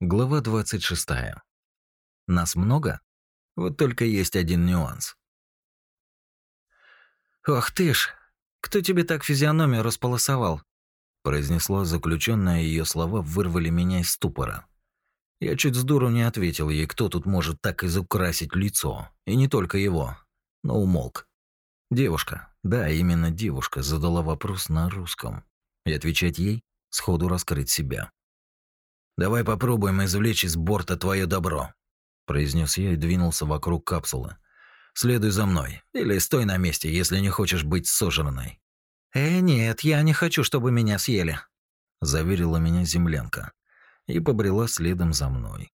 Глава 26. Нас много? Вот только есть один нюанс. «Ох ты ж! Кто тебе так физиономию располосовал?» произнесла заключенная, ее слова вырвали меня из ступора. Я чуть с дуру не ответил ей, кто тут может так изукрасить лицо, и не только его, но умолк. Девушка, да, именно девушка, задала вопрос на русском. И отвечать ей, сходу раскрыть себя. «Давай попробуем извлечь из борта твое добро», – произнес я и двинулся вокруг капсулы. «Следуй за мной, или стой на месте, если не хочешь быть сожранной». «Э, нет, я не хочу, чтобы меня съели», – заверила меня землянка и побрела следом за мной.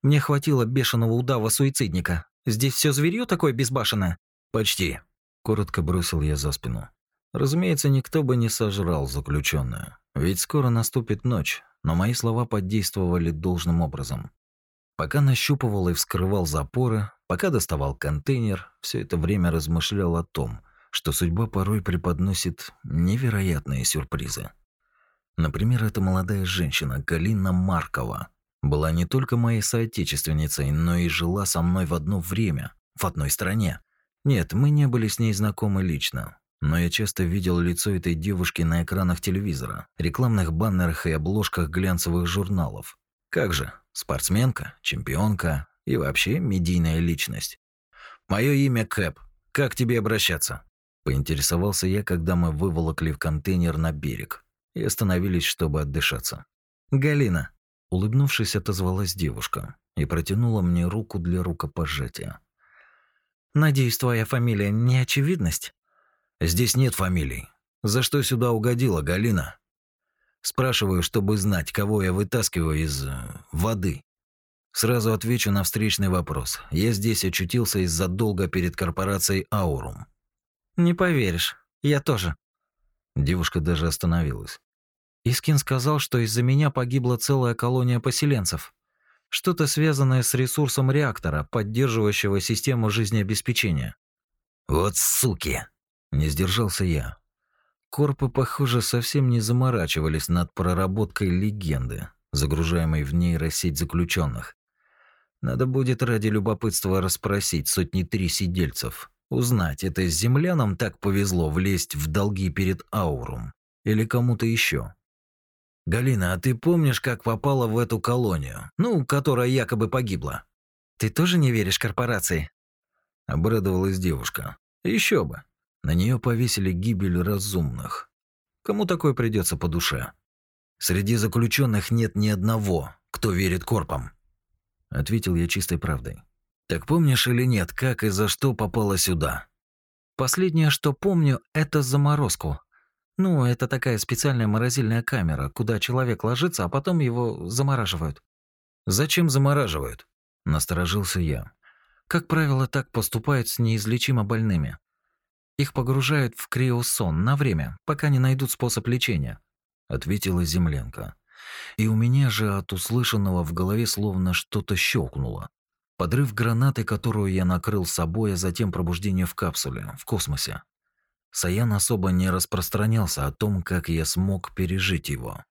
«Мне хватило бешеного удава-суицидника. Здесь все зверьё такое безбашенное?» «Почти», – коротко бросил я за спину. Разумеется, никто бы не сожрал заключенную, ведь скоро наступит ночь, но мои слова подействовали должным образом. Пока нащупывал и вскрывал запоры, пока доставал контейнер, все это время размышлял о том, что судьба порой преподносит невероятные сюрпризы. Например, эта молодая женщина, Галина Маркова, была не только моей соотечественницей, но и жила со мной в одно время, в одной стране. Нет, мы не были с ней знакомы лично, но я часто видел лицо этой девушки на экранах телевизора, рекламных баннерах и обложках глянцевых журналов. Как же, спортсменка, чемпионка и вообще медийная личность. Мое имя Кэп. Как тебе обращаться? Поинтересовался я, когда мы выволокли в контейнер на берег и остановились, чтобы отдышаться. «Галина», — улыбнувшись, отозвалась девушка и протянула мне руку для рукопожатия. «Надеюсь, твоя фамилия не очевидность?» «Здесь нет фамилий. За что сюда угодила, Галина?» Спрашиваю, чтобы знать, кого я вытаскиваю из... Э, воды. Сразу отвечу на встречный вопрос. Я здесь очутился из-за долга перед корпорацией «Аурум». «Не поверишь. Я тоже». Девушка даже остановилась. Искин сказал, что из-за меня погибла целая колония поселенцев. Что-то связанное с ресурсом реактора, поддерживающего систему жизнеобеспечения. «Вот суки!» – не сдержался я. Корпы, похоже, совсем не заморачивались над проработкой легенды, загружаемой в нейросеть заключенных. Надо будет ради любопытства расспросить сотни три сидельцев, узнать, это землянам так повезло влезть в долги перед Аурум или кому-то еще. «Галина, а ты помнишь, как попала в эту колонию? Ну, которая якобы погибла?» «Ты тоже не веришь корпорации?» Обрадовалась девушка. Еще бы. На нее повесили гибель разумных. Кому такое придется по душе? Среди заключенных нет ни одного, кто верит корпам. Ответил я чистой правдой. Так помнишь или нет, как и за что попала сюда? Последнее, что помню, это заморозку. Ну, это такая специальная морозильная камера, куда человек ложится, а потом его замораживают. Зачем замораживают? Насторожился я. Как правило, так поступают с неизлечимо больными. Их погружают в криосон на время, пока не найдут способ лечения, ответила земленка. И у меня же от услышанного в голове словно что-то щелкнуло. Подрыв гранаты, которую я накрыл собой, а затем пробуждение в капсуле, в космосе. Саян особо не распространялся о том, как я смог пережить его.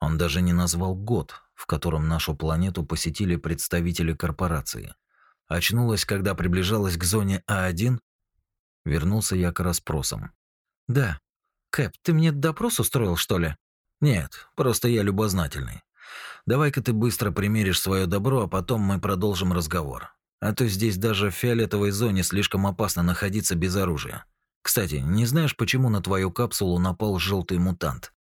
Он даже не назвал год, в котором нашу планету посетили представители корпорации. Очнулась, когда приближалась к зоне А1? Вернулся я к расспросам. «Да. Кэп, ты мне допрос устроил, что ли?» «Нет, просто я любознательный. Давай-ка ты быстро примеришь свое добро, а потом мы продолжим разговор. А то здесь даже в фиолетовой зоне слишком опасно находиться без оружия. Кстати, не знаешь, почему на твою капсулу напал желтый мутант?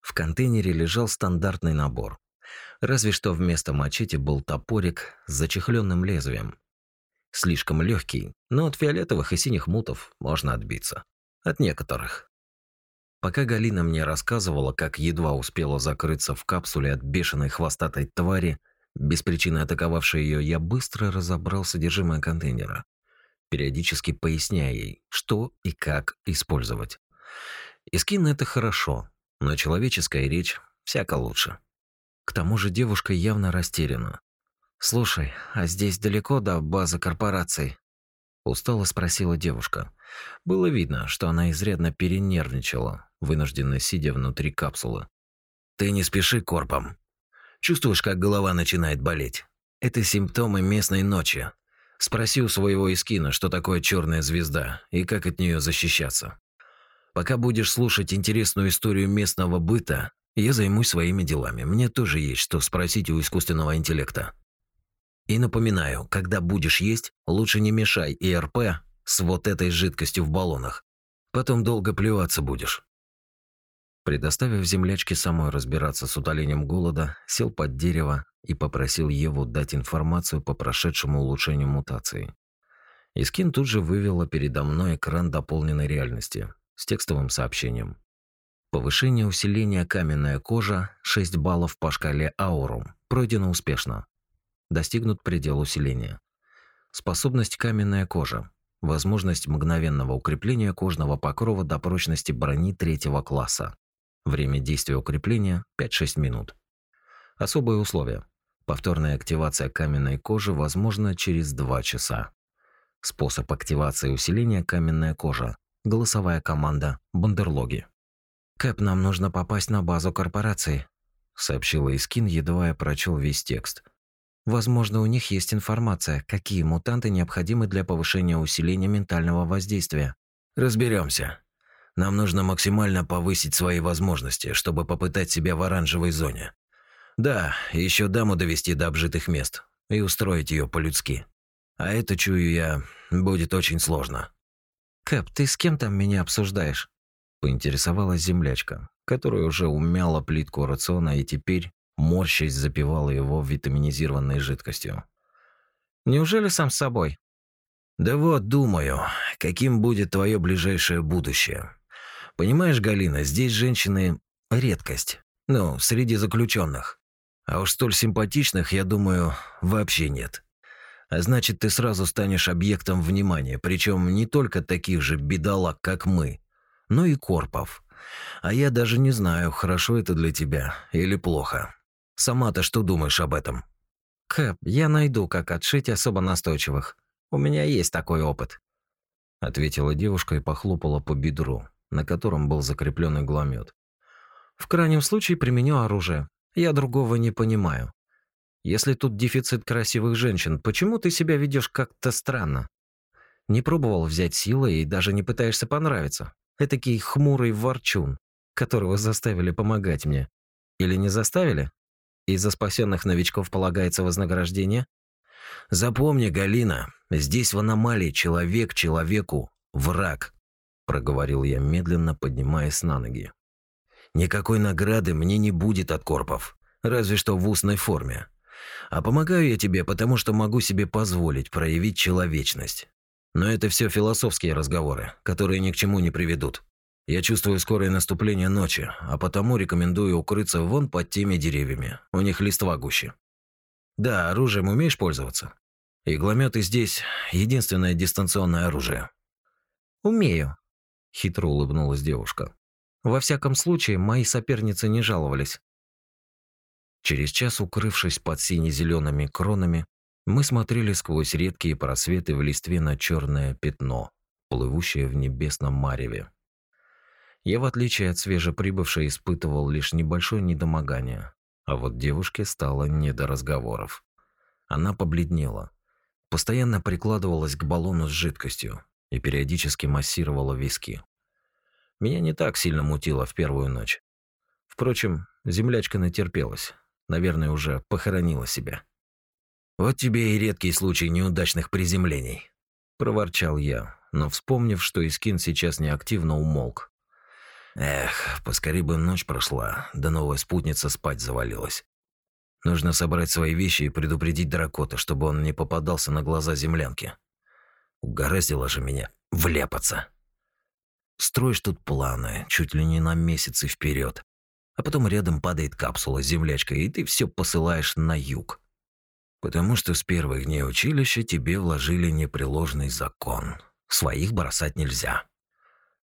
В контейнере лежал стандартный набор. Разве что вместо мачете был топорик с зачехленным лезвием. Слишком легкий, но от фиолетовых и синих мутов можно отбиться. От некоторых. Пока Галина мне рассказывала, как едва успела закрыться в капсуле от бешеной хвостатой твари, без причины атаковавшей ее, я быстро разобрал содержимое контейнера периодически поясняя ей, что и как использовать. Искин — это хорошо, но человеческая речь всяко лучше. К тому же девушка явно растеряна. «Слушай, а здесь далеко до базы корпораций?» Устало спросила девушка. Было видно, что она изрядно перенервничала, вынужденно сидя внутри капсулы. Ты не спеши корпом. Чувствуешь, как голова начинает болеть? Это симптомы местной ночи. Спроси у своего Искина, что такое черная звезда и как от нее защищаться. Пока будешь слушать интересную историю местного быта, я займусь своими делами. Мне тоже есть что спросить у искусственного интеллекта. И напоминаю, когда будешь есть, лучше не мешай ИРП с вот этой жидкостью в баллонах. Потом долго плеваться будешь. Предоставив землячке самой разбираться с утолением голода, сел под дерево и попросил Еву дать информацию по прошедшему улучшению мутации. Искин тут же вывела передо мной экран дополненной реальности с текстовым сообщением. Повышение усиления каменная кожа 6 баллов по шкале Аурум. Пройдено успешно. Достигнут предел усиления. Способность каменная кожа. Возможность мгновенного укрепления кожного покрова до прочности брони третьего класса. Время действия укрепления 5-6 минут. Особые условия. Повторная активация каменной кожи возможна через 2 часа. Способ активации усиления каменная кожа. Голосовая команда Бандерлоги. «Кэп, нам нужно попасть на базу корпорации», — сообщила Искин, едва я прочел весь текст. «Возможно, у них есть информация, какие мутанты необходимы для повышения усиления ментального воздействия». Разберемся. Нам нужно максимально повысить свои возможности, чтобы попытать себя в оранжевой зоне. Да, еще даму довести до обжитых мест и устроить ее по-людски. А это, чую я, будет очень сложно. «Кэп, ты с кем там меня обсуждаешь?» Поинтересовалась землячка, которая уже умяла плитку рациона и теперь, морщась, запивала его витаминизированной жидкостью. «Неужели сам с собой?» «Да вот, думаю, каким будет твое ближайшее будущее. Понимаешь, Галина, здесь женщины – редкость. Ну, среди заключенных. А уж столь симпатичных, я думаю, вообще нет. А значит, ты сразу станешь объектом внимания, причем не только таких же бедолаг, как мы, но и корпов. А я даже не знаю, хорошо это для тебя или плохо. Сама-то что думаешь об этом? Кэп, я найду, как отшить особо настойчивых. У меня есть такой опыт. Ответила девушка и похлопала по бедру, на котором был закреплен игломет. В крайнем случае применю оружие. Я другого не понимаю. Если тут дефицит красивых женщин, почему ты себя ведешь как-то странно? Не пробовал взять силой и даже не пытаешься понравиться. Этакий хмурый ворчун, которого заставили помогать мне. Или не заставили? Из-за спасенных новичков полагается вознаграждение? Запомни, Галина, здесь в аномалии человек человеку враг, проговорил я медленно, поднимаясь на ноги. Никакой награды мне не будет от корпов, разве что в устной форме. А помогаю я тебе, потому что могу себе позволить проявить человечность. Но это все философские разговоры, которые ни к чему не приведут. Я чувствую скорое наступление ночи, а потому рекомендую укрыться вон под теми деревьями. У них листва гуще. Да, оружием умеешь пользоваться? Иглометы здесь единственное дистанционное оружие. Умею, хитро улыбнулась девушка. Во всяком случае, мои соперницы не жаловались. Через час, укрывшись под сине-зелеными кронами, мы смотрели сквозь редкие просветы в листве на черное пятно, плывущее в небесном мареве. Я, в отличие от свежеприбывшей, испытывал лишь небольшое недомогание, а вот девушке стало не до разговоров. Она побледнела, постоянно прикладывалась к баллону с жидкостью и периодически массировала виски. Меня не так сильно мутило в первую ночь. Впрочем, землячка натерпелась, наверное, уже похоронила себя. «Вот тебе и редкий случай неудачных приземлений», – проворчал я, но, вспомнив, что Искин сейчас неактивно умолк. «Эх, поскорее бы ночь прошла, да новая спутница спать завалилась. Нужно собрать свои вещи и предупредить Дракота, чтобы он не попадался на глаза землянки. Угораздило же меня вляпаться. Строишь тут планы, чуть ли не на месяцы вперед, а потом рядом падает капсула с землячкой, и ты все посылаешь на юг. Потому что с первых дней училища тебе вложили непреложный закон. Своих бросать нельзя.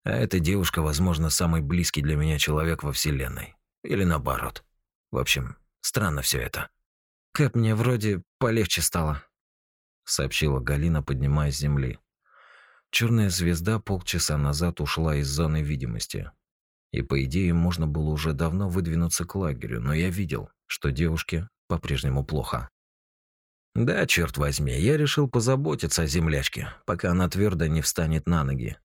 А эта девушка, возможно, самый близкий для меня человек во Вселенной. Или наоборот. В общем, странно все это. «Кэп, мне вроде полегче стало», — сообщила Галина, поднимаясь с земли. Черная звезда полчаса назад ушла из зоны видимости. И по идее можно было уже давно выдвинуться к лагерю, но я видел, что девушке по-прежнему плохо. Да, черт возьми, я решил позаботиться о землячке, пока она твердо не встанет на ноги.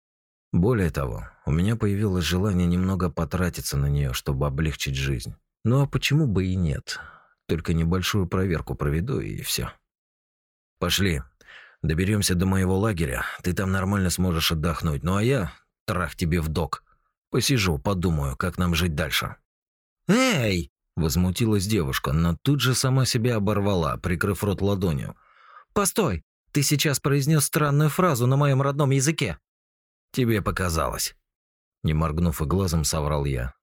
Более того, у меня появилось желание немного потратиться на нее, чтобы облегчить жизнь. Ну а почему бы и нет? Только небольшую проверку проведу и все. Пошли. Доберемся до моего лагеря. Ты там нормально сможешь отдохнуть. Ну а я трах тебе в док. Посижу, подумаю, как нам жить дальше. Эй! возмутилась девушка, но тут же сама себя оборвала, прикрыв рот ладонью. Постой, ты сейчас произнес странную фразу на моем родном языке. Тебе показалось. Не моргнув и глазом, соврал я.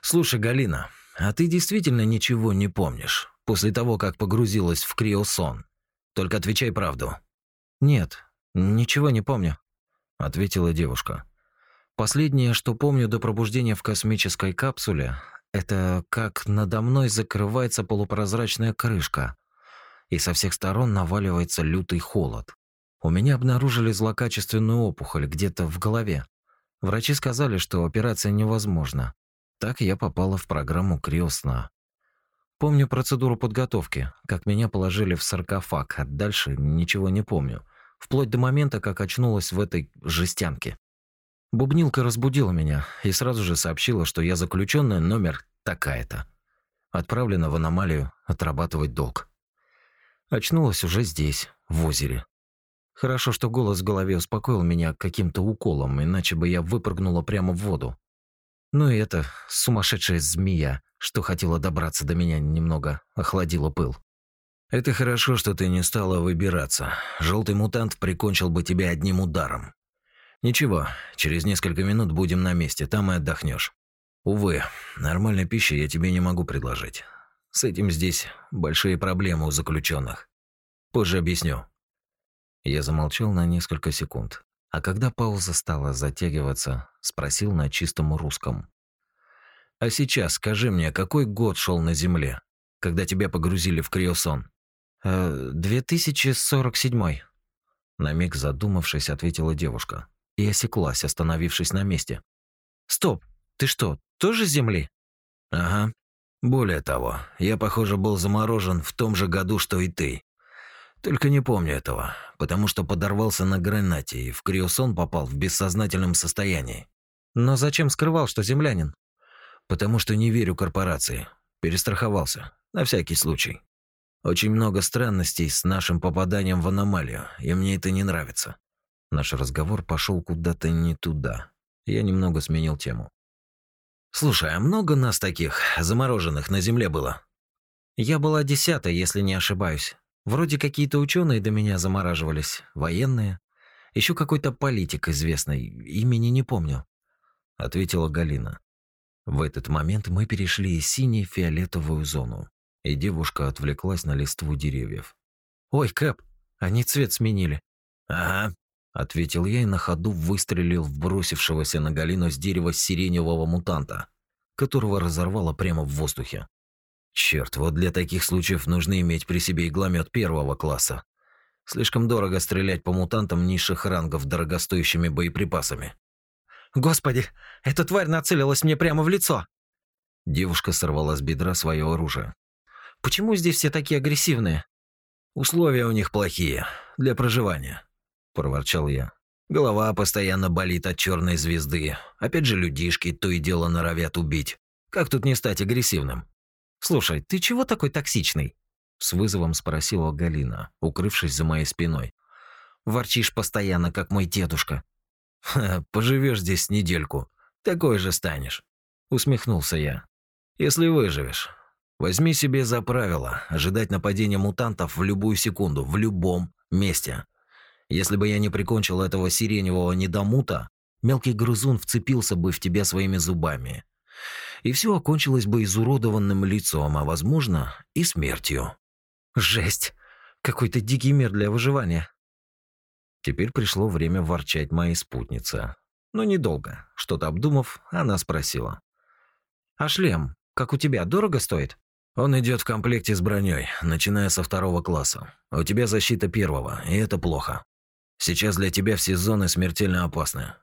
Слушай, Галина, а ты действительно ничего не помнишь после того, как погрузилась в криосон? Только отвечай правду. Нет, ничего не помню, ответила девушка. Последнее, что помню до пробуждения в космической капсуле, это как надо мной закрывается полупрозрачная крышка, и со всех сторон наваливается лютый холод. У меня обнаружили злокачественную опухоль где-то в голове. Врачи сказали, что операция невозможна. Так я попала в программу криосна. Помню процедуру подготовки, как меня положили в саркофаг, а дальше ничего не помню, вплоть до момента, как очнулась в этой жестянке. Бубнилка разбудила меня и сразу же сообщила, что я заключенная номер такая-то. Отправлена в аномалию отрабатывать долг. Очнулась уже здесь, в озере. Хорошо, что голос в голове успокоил меня каким-то уколом, иначе бы я выпрыгнула прямо в воду. Ну и эта сумасшедшая змея, что хотела добраться до меня немного, охладила пыл. Это хорошо, что ты не стала выбираться. Желтый мутант прикончил бы тебя одним ударом. Ничего, через несколько минут будем на месте, там и отдохнешь. Увы, нормальной пищи я тебе не могу предложить. С этим здесь большие проблемы у заключенных. Позже объясню. Я замолчал на несколько секунд, а когда пауза стала затягиваться, спросил на чистом русском. «А сейчас скажи мне, какой год шел на Земле, когда тебя погрузили в криосон?» э, «2047». На миг задумавшись, ответила девушка и осеклась, остановившись на месте. «Стоп, ты что, тоже с Земли?» «Ага. Более того, я, похоже, был заморожен в том же году, что и ты. Только не помню этого, потому что подорвался на гранате и в криосон попал в бессознательном состоянии. Но зачем скрывал, что землянин? Потому что не верю корпорации. Перестраховался, на всякий случай. Очень много странностей с нашим попаданием в аномалию, и мне это не нравится. Наш разговор пошел куда-то не туда. Я немного сменил тему. Слушай, а много нас таких замороженных на земле было? Я была десятой, если не ошибаюсь. Вроде какие-то ученые до меня замораживались, военные. Еще какой-то политик известный, имени не помню», — ответила Галина. В этот момент мы перешли из синей в фиолетовую зону, и девушка отвлеклась на листву деревьев. «Ой, Кэп, они цвет сменили». «Ага», — ответил я и на ходу выстрелил в бросившегося на Галину с дерева сиреневого мутанта, которого разорвало прямо в воздухе. Черт, вот для таких случаев нужно иметь при себе игломет первого класса. Слишком дорого стрелять по мутантам низших рангов дорогостоящими боеприпасами. Господи, эта тварь нацелилась мне прямо в лицо. Девушка сорвала с бедра свое оружие. Почему здесь все такие агрессивные? Условия у них плохие для проживания, проворчал я. Голова постоянно болит от черной звезды. Опять же людишки то и дело норовят убить. Как тут не стать агрессивным? «Слушай, ты чего такой токсичный?» С вызовом спросила Галина, укрывшись за моей спиной. «Ворчишь постоянно, как мой дедушка». «Ха, поживешь здесь недельку, такой же станешь», — усмехнулся я. «Если выживешь, возьми себе за правило ожидать нападения мутантов в любую секунду, в любом месте. Если бы я не прикончил этого сиреневого недомута, мелкий грызун вцепился бы в тебя своими зубами и все окончилось бы изуродованным лицом, а, возможно, и смертью. Жесть! Какой-то дикий мир для выживания. Теперь пришло время ворчать моей спутнице. Но недолго. Что-то обдумав, она спросила. «А шлем, как у тебя, дорого стоит?» «Он идет в комплекте с броней, начиная со второго класса. у тебя защита первого, и это плохо. Сейчас для тебя все зоны смертельно опасны.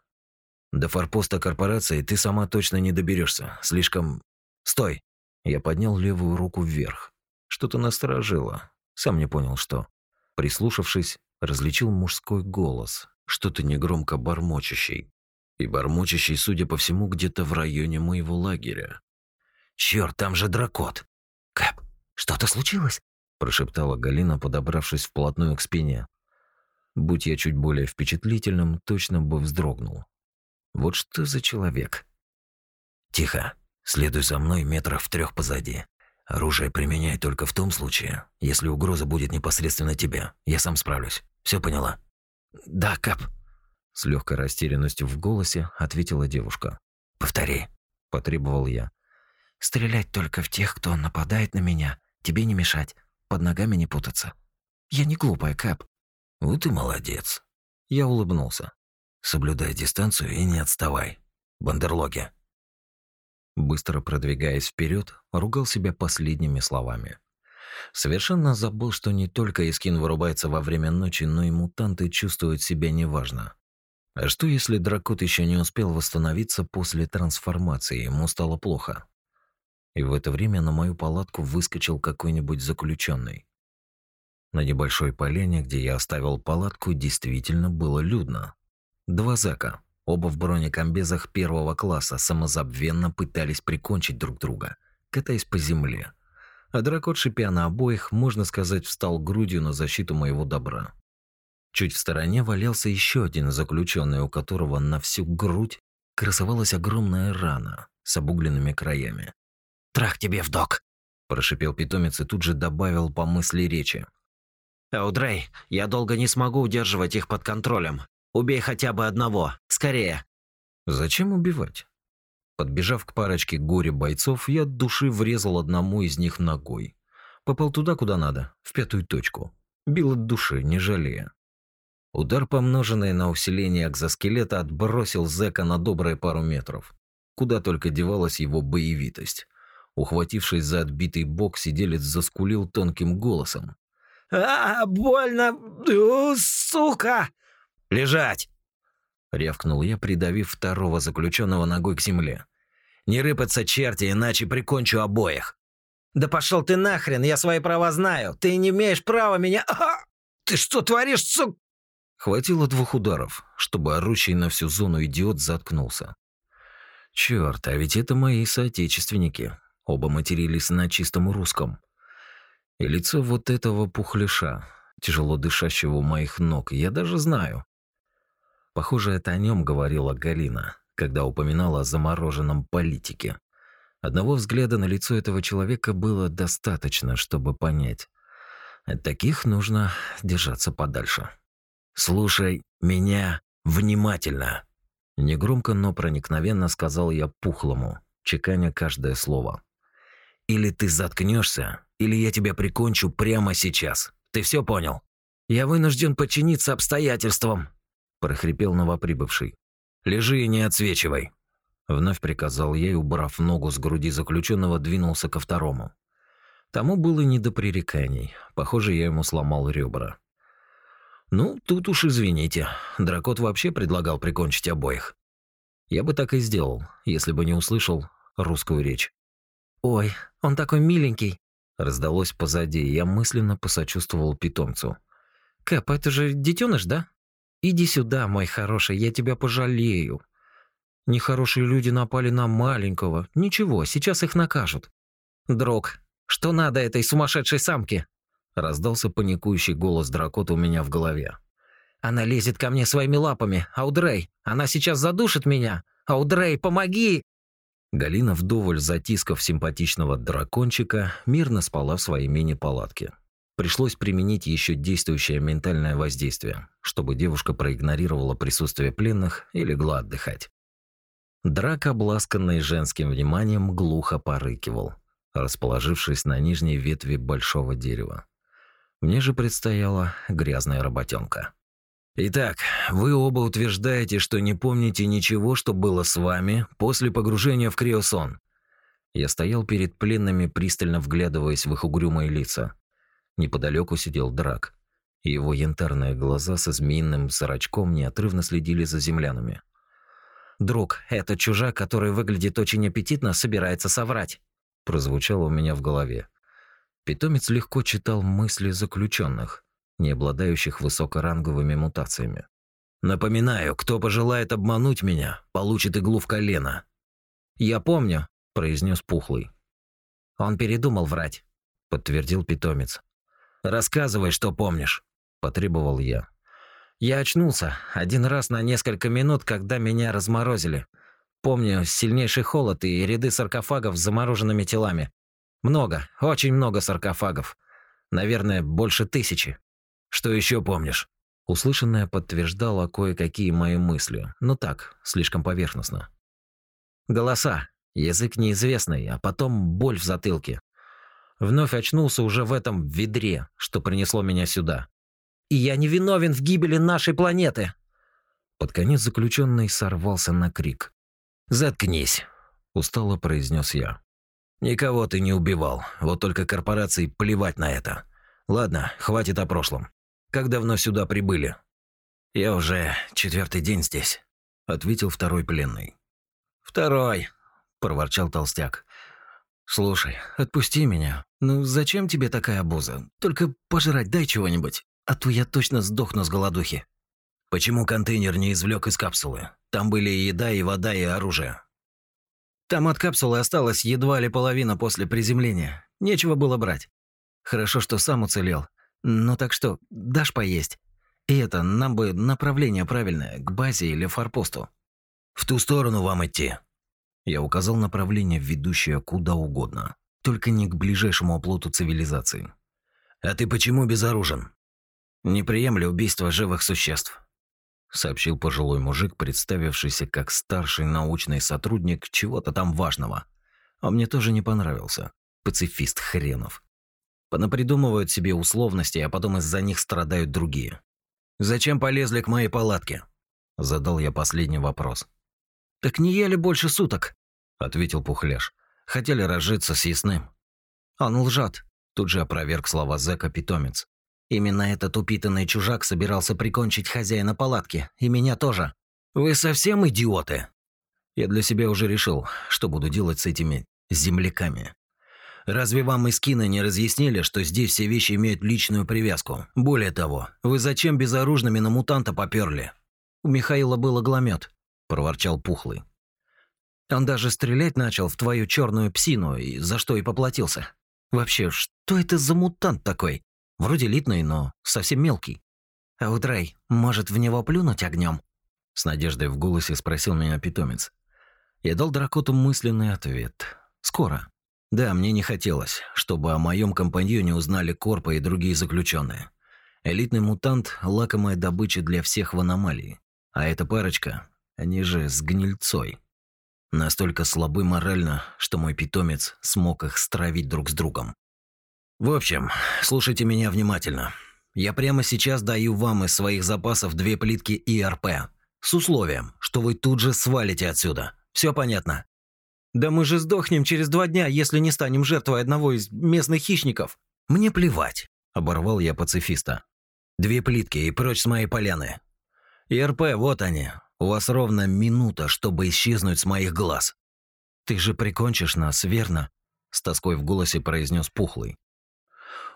До форпоста корпорации ты сама точно не доберешься. Слишком... Стой!» Я поднял левую руку вверх. Что-то насторожило. Сам не понял, что. Прислушавшись, различил мужской голос, что-то негромко бормочащий. И бормочащий, судя по всему, где-то в районе моего лагеря. «Чёрт, там же дракот!» «Кэп, что-то случилось?» прошептала Галина, подобравшись вплотную к спине. Будь я чуть более впечатлительным, точно бы вздрогнул. Вот что за человек? Тихо. Следуй за мной метрах в трех позади. Оружие применяй только в том случае, если угроза будет непосредственно тебе. Я сам справлюсь. Все поняла? Да, Кап. С легкой растерянностью в голосе ответила девушка. Повтори, потребовал я. Стрелять только в тех, кто нападает на меня. Тебе не мешать, под ногами не путаться. Я не глупая, Кап. Вот и молодец. Я улыбнулся. Соблюдай дистанцию и не отставай. Бандерлоги. Быстро продвигаясь вперед, ругал себя последними словами. Совершенно забыл, что не только Искин вырубается во время ночи, но и мутанты чувствуют себя неважно. А что если Дракот еще не успел восстановиться после трансформации, ему стало плохо? И в это время на мою палатку выскочил какой-нибудь заключенный. На небольшой поляне, где я оставил палатку, действительно было людно. Два зака, Оба в бронекомбезах первого класса самозабвенно пытались прикончить друг друга, катаясь по земле. А дракот, шипя на обоих, можно сказать, встал грудью на защиту моего добра. Чуть в стороне валялся еще один заключенный, у которого на всю грудь красовалась огромная рана с обугленными краями. «Трах тебе в док!» – прошипел питомец и тут же добавил по мысли речи. «Аудрей, я долго не смогу удерживать их под контролем. Убей хотя бы одного. Скорее. Зачем убивать? Подбежав к парочке горе бойцов, я от души врезал одному из них ногой. Попал туда, куда надо, в пятую точку. Бил от души, не жалея. Удар, помноженный на усиление экзоскелета, отбросил зэка на добрые пару метров. Куда только девалась его боевитость. Ухватившись за отбитый бок, сиделец заскулил тонким голосом. «А, больно! сука!» «Лежать!» — рявкнул я, придавив второго заключенного ногой к земле. «Не рыпаться, черти, иначе прикончу обоих!» «Да пошел ты нахрен, я свои права знаю! Ты не имеешь права меня... А! Ты что творишь, сук...» Хватило двух ударов, чтобы орущий на всю зону идиот заткнулся. Черт, а ведь это мои соотечественники. Оба матерились на чистом русском. И лицо вот этого пухляша, тяжело дышащего у моих ног, я даже знаю. Похоже, это о нем говорила Галина, когда упоминала о замороженном политике. Одного взгляда на лицо этого человека было достаточно, чтобы понять. От таких нужно держаться подальше. «Слушай меня внимательно!» Негромко, но проникновенно сказал я пухлому, чеканя каждое слово. «Или ты заткнешься, или я тебя прикончу прямо сейчас. Ты все понял?» «Я вынужден подчиниться обстоятельствам», прохрипел новоприбывший. Лежи и не отсвечивай. Вновь приказал я и, убрав ногу с груди заключенного, двинулся ко второму. Тому было не до пререканий. Похоже, я ему сломал ребра. Ну, тут уж извините. Дракот вообще предлагал прикончить обоих. Я бы так и сделал, если бы не услышал русскую речь. «Ой, он такой миленький!» Раздалось позади, и я мысленно посочувствовал питомцу. «Кэп, это же детеныш, да?» Иди сюда, мой хороший, я тебя пожалею. Нехорошие люди напали на маленького. Ничего, сейчас их накажут. Дрог, что надо этой сумасшедшей самке? Раздался паникующий голос дракота у меня в голове. Она лезет ко мне своими лапами. Аудрей, она сейчас задушит меня. Аудрей, помоги! Галина, вдоволь затискав симпатичного дракончика, мирно спала в своей мини-палатке. Пришлось применить еще действующее ментальное воздействие, чтобы девушка проигнорировала присутствие пленных и легла отдыхать. Драк, обласканный женским вниманием, глухо порыкивал, расположившись на нижней ветви большого дерева. Мне же предстояла грязная работенка. Итак, вы оба утверждаете, что не помните ничего, что было с вами после погружения в криосон. Я стоял перед пленными, пристально вглядываясь в их угрюмые лица. Неподалеку сидел Драк. Его янтарные глаза со змеиным зрачком неотрывно следили за землянами. Друг, этот чужак, который выглядит очень аппетитно, собирается соврать. Прозвучало у меня в голове. Питомец легко читал мысли заключенных, не обладающих высокоранговыми мутациями. Напоминаю, кто пожелает обмануть меня, получит иглу в колено. Я помню, произнес Пухлый. Он передумал врать, подтвердил питомец. Рассказывай, что помнишь, потребовал я. Я очнулся один раз на несколько минут, когда меня разморозили. Помню сильнейший холод и ряды саркофагов с замороженными телами. Много, очень много саркофагов. Наверное, больше тысячи. Что еще помнишь? Услышанное подтверждало кое-какие мои мысли, но так, слишком поверхностно. Голоса, язык неизвестный, а потом боль в затылке. Вновь очнулся уже в этом ведре, что принесло меня сюда. И я не виновен в гибели нашей планеты. Под конец заключенный сорвался на крик. «Заткнись», – устало произнес я. «Никого ты не убивал, вот только корпорации плевать на это. Ладно, хватит о прошлом. Как давно сюда прибыли?» «Я уже четвертый день здесь», — ответил второй пленный. «Второй», — проворчал толстяк. «Слушай, отпусти меня. Ну зачем тебе такая обуза? Только пожрать дай чего-нибудь, а то я точно сдохну с голодухи». «Почему контейнер не извлек из капсулы? Там были и еда, и вода, и оружие». «Там от капсулы осталась едва ли половина после приземления. Нечего было брать. Хорошо, что сам уцелел. Ну так что, дашь поесть? И это, нам бы направление правильное, к базе или форпосту. В ту сторону вам идти. Я указал направление, ведущее куда угодно, только не к ближайшему оплоту цивилизации. А ты почему безоружен? Не приемлю убийство живых существ, сообщил пожилой мужик, представившийся как старший научный сотрудник чего-то там важного. А мне тоже не понравился. Пацифист хренов. Понапридумывают себе условности, а потом из-за них страдают другие. «Зачем полезли к моей палатке?» Задал я последний вопрос. «Так не ели больше суток», — ответил Пухляш. «Хотели разжиться с ясным». «Он лжет», — тут же опроверг слова зэка питомец. «Именно этот упитанный чужак собирался прикончить хозяина палатки, и меня тоже». «Вы совсем идиоты?» Я для себя уже решил, что буду делать с этими земляками. Разве вам из кино не разъяснили, что здесь все вещи имеют личную привязку? Более того, вы зачем безоружными на мутанта поперли? У Михаила был огломет, проворчал Пухлый. Он даже стрелять начал в твою черную псину, и за что и поплатился. Вообще, что это за мутант такой? Вроде элитный, но совсем мелкий. А Утрей, может в него плюнуть огнем? С надеждой в голосе спросил меня питомец. Я дал дракоту мысленный ответ. Скоро. Да, мне не хотелось, чтобы о моем компаньоне узнали Корпа и другие заключенные. Элитный мутант – лакомая добыча для всех в аномалии. А эта парочка, они же с гнильцой. Настолько слабы морально, что мой питомец смог их стравить друг с другом. В общем, слушайте меня внимательно. Я прямо сейчас даю вам из своих запасов две плитки ИРП. С условием, что вы тут же свалите отсюда. Все понятно? Да мы же сдохнем через два дня, если не станем жертвой одного из местных хищников. Мне плевать, оборвал я пацифиста. Две плитки и прочь с моей поляны. ИРП, вот они. У вас ровно минута, чтобы исчезнуть с моих глаз. Ты же прикончишь нас, верно? С тоской в голосе произнес Пухлый.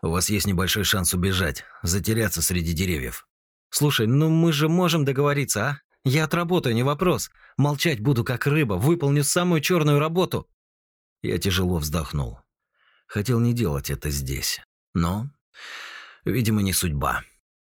У вас есть небольшой шанс убежать, затеряться среди деревьев. Слушай, ну мы же можем договориться, а? Я отработаю, не вопрос. Молчать буду как рыба, выполню самую черную работу. Я тяжело вздохнул. Хотел не делать это здесь, но, видимо, не судьба.